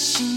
心。